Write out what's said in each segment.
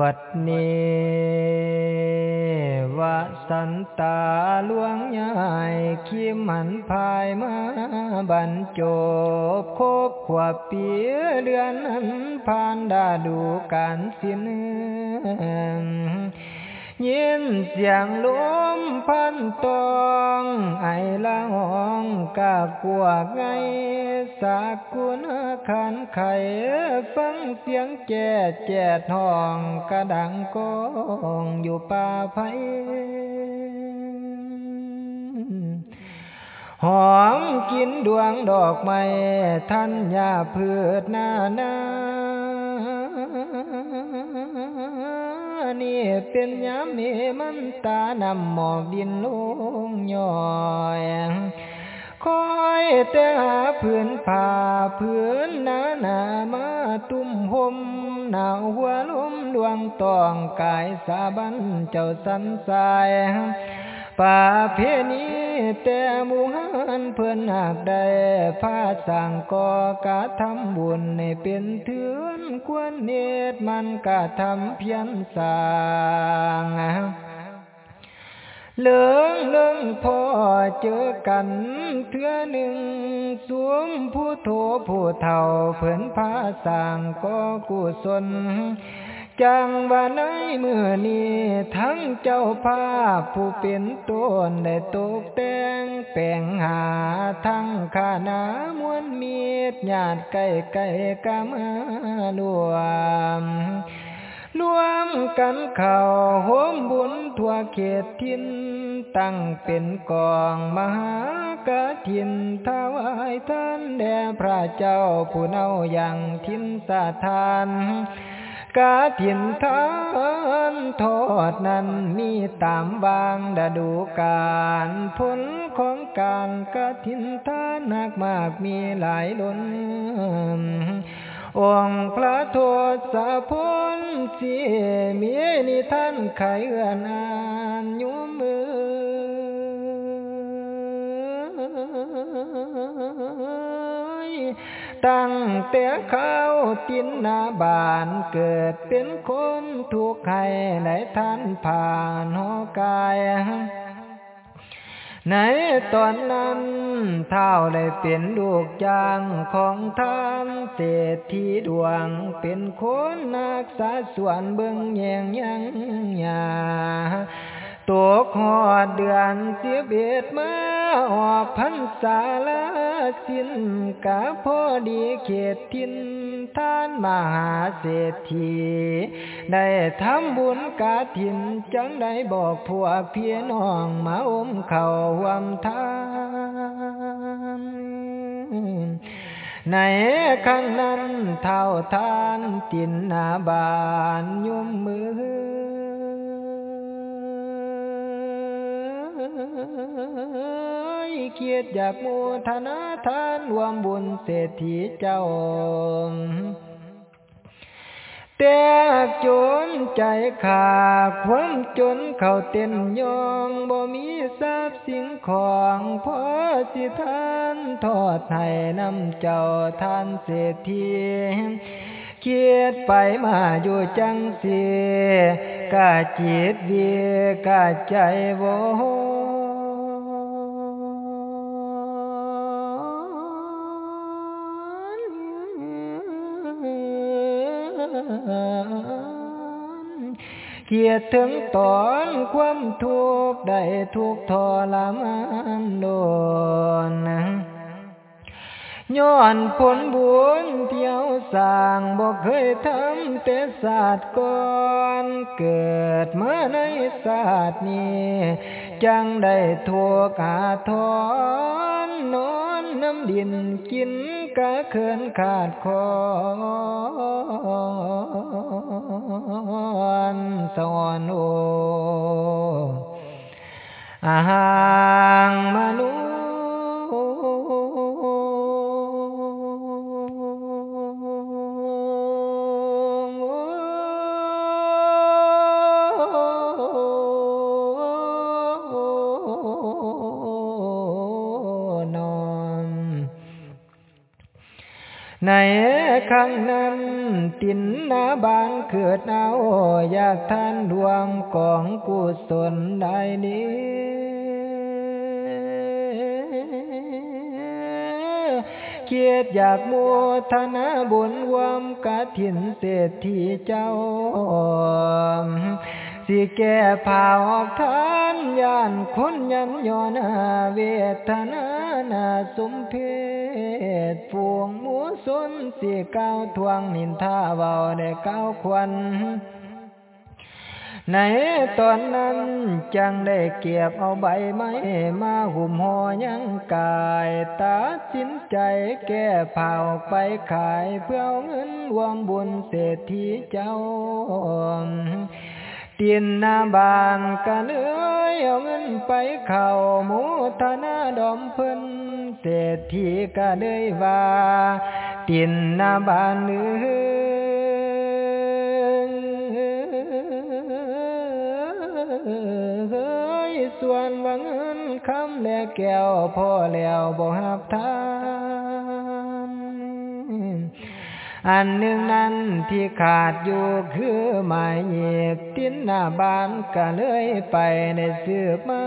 บัดนี้วาสันตาลวงใหญ่ขีมันภายมาบรรจบโคบขวบปีเดือนนั้นผ่านดาดูการสิ้น ยินเสียงลมพันตองไอละห้องกะกวกไงสากุณขันไข่ฟังเสียงแก่แจ่ห้องกระดังกองอยู่ป่าไผหอมกินดวงดอกไม้ท่านยาพืชนานา นี่เป็นยามเมมันตานำหมอกดินลงย่อยคอยแต่หาพื้นผ้าพื้นหนาหนามาตุ้มห่มหนาวหัวลมดวงตองกายสาบันเจ้าสันสาย ป่าเพนีแต่มูหันเพื่อนหากได้พาสั่งก่อกะทำบุญในเป็นเถือนควรเนตมันกะทำเพียนสางเลืองเลืองพอเจอกันเทื่อหนึ่ง สวมผู้โทผู้เท่าเพื่อนพาสั่งก็กุศล จังว่าในมือนี้ทั้งเจ้าภาพผู้เป็นต้นได้ตกแต่งแปลงหาทั้งขานามวนมีดญาติไก่ไก่กามารวมรวมกันเข่าโหมบุญทั่วเขตทินตั้งเป็นกองมหากถินถวายท่านแด่พระเจ้าผู้เนาอย่างทินสาทาน กาถิ่นทานทอดนั้นมีตามบางดดูการผลของการกาถิ่นทานนักมากมีหลายล้นองค์พระโทษพลสียมีนิท่านไขเอือนอานยุมือ ตั้งแต่เขาตินนาบานเกิดเป็นคนทุกข์ให้ในท่านผ่านหัวกายในตอนนั้นเท่าได้เป็นลูกจางของท่านเศรษฐีดวงเป็นคนนักษาส่วนเบื้องแยงยังยา ตกหอดเดือนเสียเบ็ดมาออกพันสาลาสินกะพอดีเขตทินท่านมหาเศรษฐีได้ทำบุญกาถินจังได้บอกพวกเพียน้องมาอมเข่าหวมทานในครั้งนั้นเท่าทานตินนาบานยุ่มมือ เกียรติอยากมูทนาทานรวมบุญเศรษฐีเจ้าแต่จนใจขาดความจนเข้าเต้นยองบ่มีทรัพย์สิ่งของพอสิทานทอดให้นำเจ้าทานเศรษฐีเกียดไปมาอยู่จังสีกะจิตดีกะใจโว เกียดถึงตอนความทุกข์ได้ทุกทรมานโดนย้อนผลบุญเที่ยวสร้างบอกเคยทำแต่ศาสตร์ก่อน เกิดมาในศาสตร์นี้ จังได้ทั่วกาทอนนอนน้ำดินกินกะเคินขาดคอนสอนโออาหางมนุ ในครั้งนั้นตินนาบานเกิดเอาอยากท่านรวมของกุศลได้นี้เกียรติอยากมัวธนาบุญวมกะถินเศรษฐีเจ้าสิแก่ผาออกทานยานคนยันยอนเวทนานาสมเพศ ฟวงหมูสนสิก้าวทวงนินทาเบาได้ก้าวควันในตอนนั้นจังได้เก็บเอาใบไม้มาหุ่มห่อยังกายตัดสินใจแก้เผาไปขายเพื่อเงินวมบุญเศรษฐีเจ้าตีนนาบานกันเอ้ยเอาเงินไปเข่าหมูธนาดอมเพิ่น เศรษฐีก็เลยว่าตีนนาบานเอ้ยส่วนว่าเงินคำแลแก้วพ่อแล้วบ่หับทานอันหนึ่งนั้นที่ขาดอยู่คือหมายเหยียบตินหน้าบานก็เลยไปในสืบมา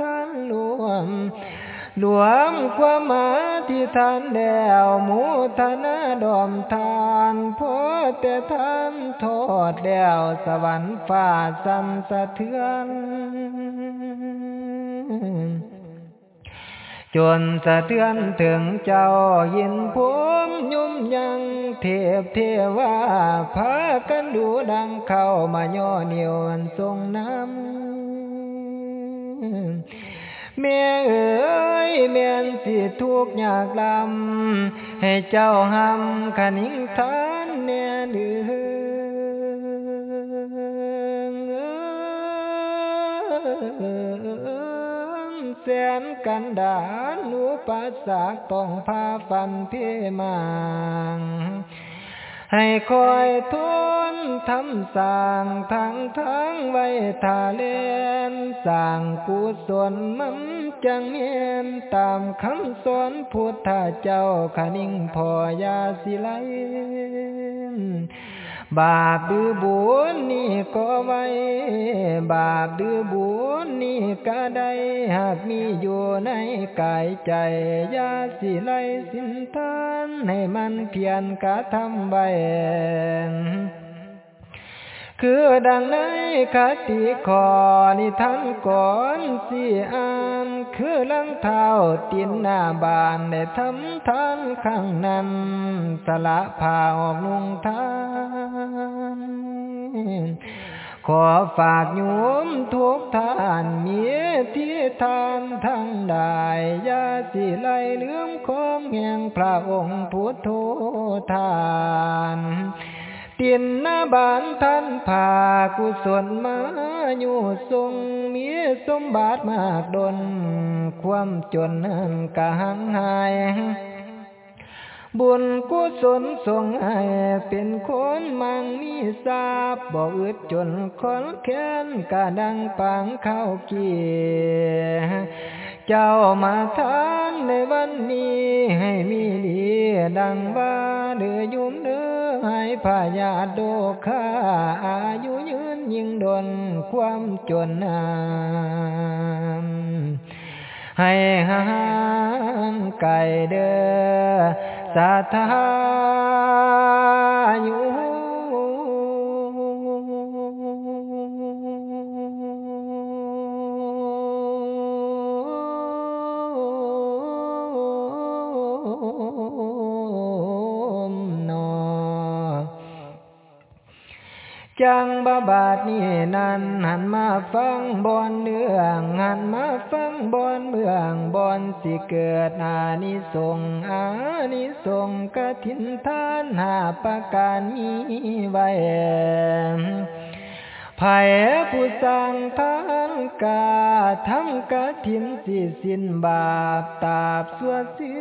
ท่านหลวง หลวงความมาที่ท่านแล้วมูทนาดอมทานพอแต่ท่านทอดแล้วสวรรค์ฟ้าสันสะเทือนจนสะเทือนถึงเจ้ายินพมยุ่มยังเทพเทวาพากันดูดังเข้ามาย่อเหนียวทรงน้ำ แม่เอ๋ยแม่นสิทุกอยากลำให้เจ้าหำขนิ่งทานแน่เดือแสนกันดานูปัสสากต้องพาฟันเพมังให้คอยทน ทำสร้างทางทั้งไว้ทาเลนสร้างกุศลมันจังเมียนตามคำสอนพุทธเจ้าขนิ่งพอยาสิไลบาปดื้อบุญนี่ก็ไว้ บาปดื้อบุญนี่ก็ได้หากมีอยู่ในกายใจยาสิไลสินทานให้มันเพียรกระทำไว้ คือดังในคติขอนิทานก่อนสีอ่านคือลังเท้าตินหน้าบานได้ทำทานข้างนั้นสละผ้าออกนุ่งทานขอฝากโยมทุกทานมีที่ทานทั้งได้ยาสิไลเลื่อมของแห่งพระองค์พุทโธทาน ตีนนาบานท่านผากุศลมาอยู่ทรงมีสมบัติมากดน ความจนนั้นกะหังหายบุญกุศลทรงให้เป็นคนมั่งมีทราบบ่อึดจนคนแค้นกะดังปังเข้าเกียเจ้ามาทานในวันนี้ให้มีดีดังว่าเดือยุ่มเด ให้พายาโดคาอายุยืนยิ่งดนความจนนานให้หานไก่เด้อสาธาอยู่ จังบาบาดนี่นันหันมาฟังบอนเนืองหันมาฟังบอนเมืองบอนสิเกิดอานิสงอานิสงกะทินทานหาประการมีไว้ภัยผู้สร้างทานกาทำกะทินสิสินบาปตาบสวดสี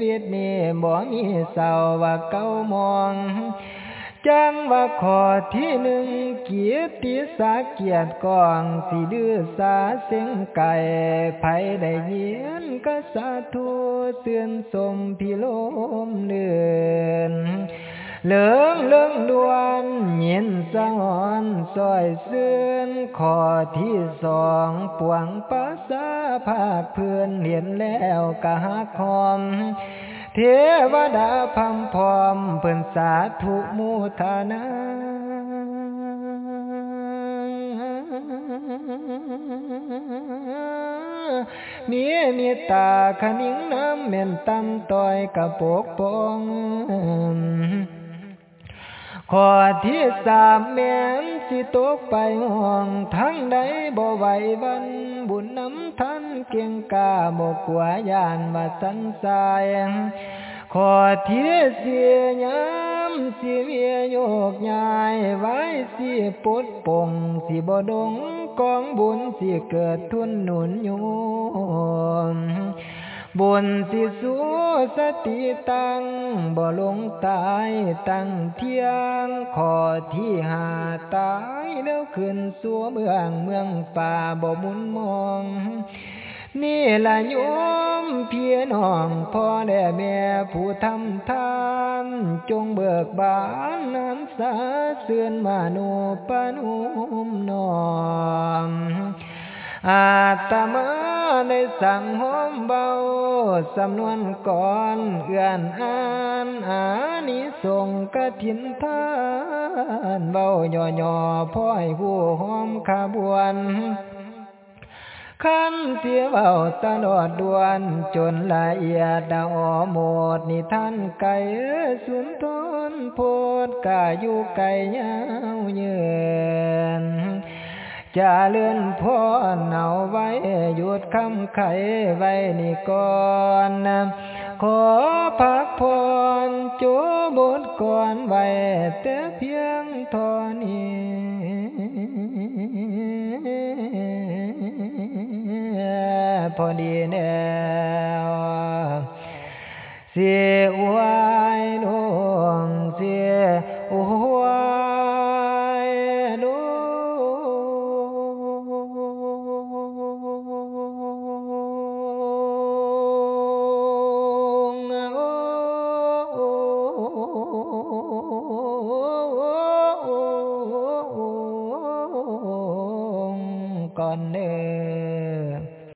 วิตนี่บ่มีเศร้าว่าเก้ามอง จังว่าขอที่หนึ่งเกียรติสาเกียรติกองสีดื้อสาเสียงไก่ไผได้เยียนก็สาธุเตือนสมพิโลมเดือนเหลืองเลื่องดวนเย็นสะอ่อนซอยเสื่อนขอที่สองปวงภาษาภาคเพื่อนเห็นแล้วกะหักคอม เทวดาพัมพอมเพิ่นสาธุมุทานามีมีตาขนิ้งน้ำเม่นตำต่อยกระปกปองขอที่สามแม่นสิตกไปห้องทั้งใดบ่ไหววันบุญ น้ำทันเกียงกาบ่กลัวยานมาสันสายขอเที่เสียย้ำสิเมียโยกยายไว้สิปุดปงสิบดงกองบุญสิเกิดทุนหนุนโยม บุญสิสูสติตังบ่ลงตายตั้งเที่ยงขอที่หาตายแล้วขึ้นสัวเมืองเมืองป่าบ่มุนมอง นี่ละโยมเพียน้องพ่อและแม่ผู้ทำทาน จงเบิกบานน้ำสาเสื่อนมานุปนุมนอมอาตมา ได้สั่งหอมเบา สำนวนก่อนเอื้อนอ่านอานิสงกะถินทานเบาย่อย่อพ่อยผู้หอมขบวนขันเสียเบาตลอดดวน จนละเอียดดาวหมดนิท่านไก่สุนทนโพดกาอยู่ไก่ยาวเยืน จะเลื่อนพ่อเอาไว้หยุดคำไขไว้นี่ก่อนนะขอพักพรจูบทก่อนไว้แต่เพียงทอนี้พอดีแนวเสียวา